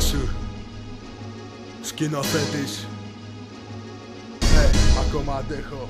σου Σκηνοθέτης. Ε, ακόμα αντέχω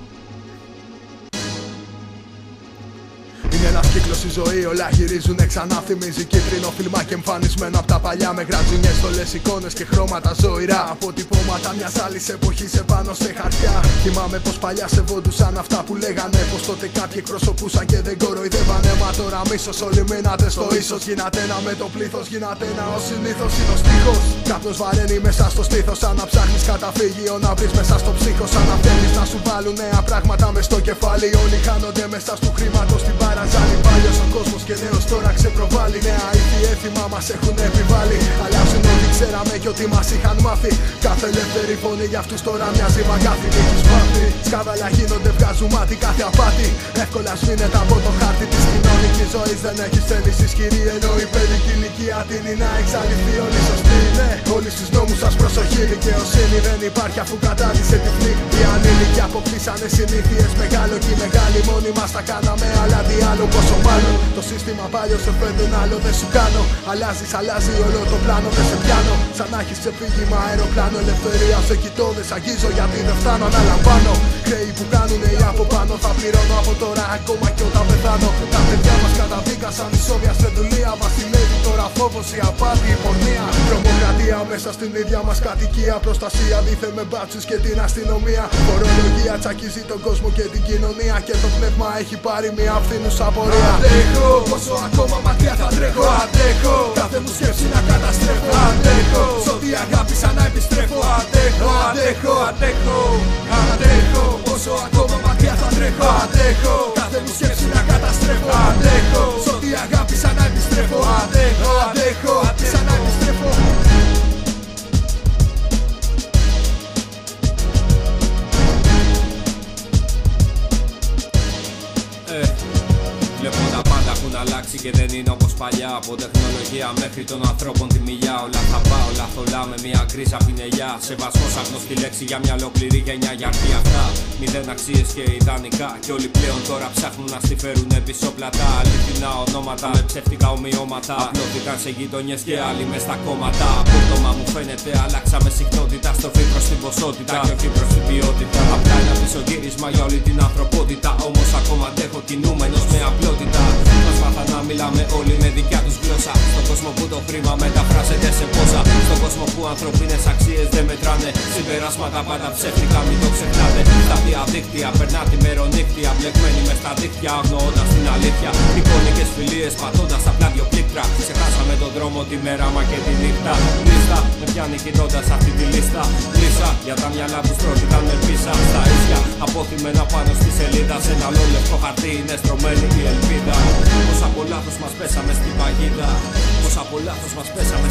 κύκλο η ζωή, όλα γυρίζουν ξανά. Θυμίζει κίτρινο φιλμά και εμφανισμένο από τα παλιά. Με γρατζουνιέ, στολές, εικόνες και χρώματα ζωηρά. Αποτυπώματα μιας άλλης εποχής σε πάνω σε χαρτιά. Θυμάμαι πως παλιά σεβόντουσαν αυτά που λέγανε. Πως τότε κάποιοι εκπροσωπούσαν και δεν κοροϊδεύανε. Μα τώρα μίσος όλοι μείνατε στο ίσω. Γίνατε ένα με το πλήθος, γίνατε ένα ως συνήθως είναι ο στίχος. Κάποιος βαραίνει μέσα στο στήθος. Σαν να ψάχνεις καταφύγιο να βρεις μέσα στο ψύχος. Σαν να θέλεις να σου βάλουν νέα πράγματα μες στο κεφάλι. Όλοι χάνονται μέσα στο χρήματο στην πάρα Ζάνι Παλιός ο κόσμος και νέος τώρα ξεπροβάλλει. Νέα ήθη έθιμα μας έχουν επιβάλει. Αλλάζουν ό,τι ξέραμε και ό,τι μας είχαν μάθει. Κάθε ελεύθερη φωνή για αυτούς τώρα μοιάζει μαγκάθι Έχεις μάθει Σκάβαλα γίνονται βγάζουν μάτι κάθε απάτη. Εύκολα σβήνεται από το χάρτη της κοινωνικής ζωής. Δεν έχεις θέληση ισχυρή ενώ η παιδική ηλικία τίνει να εξαλειφθεί. Όλοι σωστοί Ναι, όλοι στους νόμους σας προσοχή. Δικαιοσύνη δεν υπάρχει αφού κατάδυσε τυφλή Οι ανήλικοι αποκτήσανε συνήθειες μεγάλο και οι μεγάλοι μόνοι μας τα κάναμε αλλά τι άλλο πόσο μάλλον. Το σύστημα πάλι σε φέρνουν άλλο δεν σου κάνω. Αλλάζεις, αλλάζει όλο το πλάνο δεν σε πιάνω. Σαν να έχεις ξεφύγημα αεροπλάνο Ελευθερία σε κοιτώ δεν σ' αγγίζω γιατί δεν φτάνω Αναλαμβάνω. Χρέη που κάνουν οι από πάνω Θα πληρώνω από τώρα ακόμα και όταν πεθάνω. Τα παιδιά μας καταδίκα σαν ισόβια σε δουλεία Βασιλεύει τώρα φόβος η απάτη η πορνεία. Τρομοκρατία μέσα στην ίδια μας κατοικία. Προστασία δίθεν με μπάτσους και την αστυνομία. Φορολογία τσακίζει τον κόσμο και την κοινωνία Και το πνεύμα έχει πάρει μια φθήνουσα πορεία. Αντέχω, πόσο ακόμα μακριά θα τρέχω. Αντέχω, κάθε μου σκέψη να καταστρέφω. Αντέχω, σ' ό,τι αγάπη σαν να επιστρέφω. Αντέχω, αντέχω, αντέχω. Αντέχω, πόσο ακόμα μακριά θα τρέχω. Αντέχω, κάθε μου σκέψη να καταστρέφω. Αντέχω, σ' ό,τι αγάπη σαν να επιστρέφω. Αντέχω, αντέχω, σαν να επιστρέφω έχουν αλλάξει και δεν είναι όπως παλιά. Από τεχνολογία μέχρι των ανθρώπων τη μιλιά. Όλα θα πάω, όλα θολά με μια γκρίζα πινελιά Σεβασμός αγνωστή λέξη για μια ολόκληρη γενιά. Για αρκεί αυτά Μηδέν αξίες και ιδανικά. Και όλοι πλέον τώρα ψάχνουν να στη φέρουν πίσω πλατά. Αληθινά ονόματα με ψεύτικα ομοιώματα. Απλώθηκαν σε γειτονιές και άλλοι μες στα κόμματα. Απότομα μου φαίνεται αλλάξαμε συχνότητα. Στροφή προς την ποσότητα και όχι προς την ποιότητα. Απλά ένα πισωγύρισμα για όλη την ανθρωπότητα μεταφράζεται σε πόσα. Στον κόσμο που ανθρώπινες αξίες δεν μετράνε. Συμπεράσματα πάντα ψεύτικα μην το ξεχνάτε. Στα διαδίκτυα περνά τη μερονύχτια Μπλεγμένοι μες στα δίχτυα αγνοώντας την αλήθεια. Εικόνικες φιλίες πατώντας απλά δυο πλήκτρα. Ξεχάσαμε τον δρόμο τη μέρα μα και τη νύχτα. Λίστα με πιάνει κοιτώντας αυτή τη λίστα. Λύσα για τα μυαλά που στρώθηκαν με πίσα Στα ίσια αποθυμένα πάνω στη σελίδα Σε ένα λεπτό χαρτί είναι στρωμένη η ελπίδα. Πως από λάθος μας πέσαμε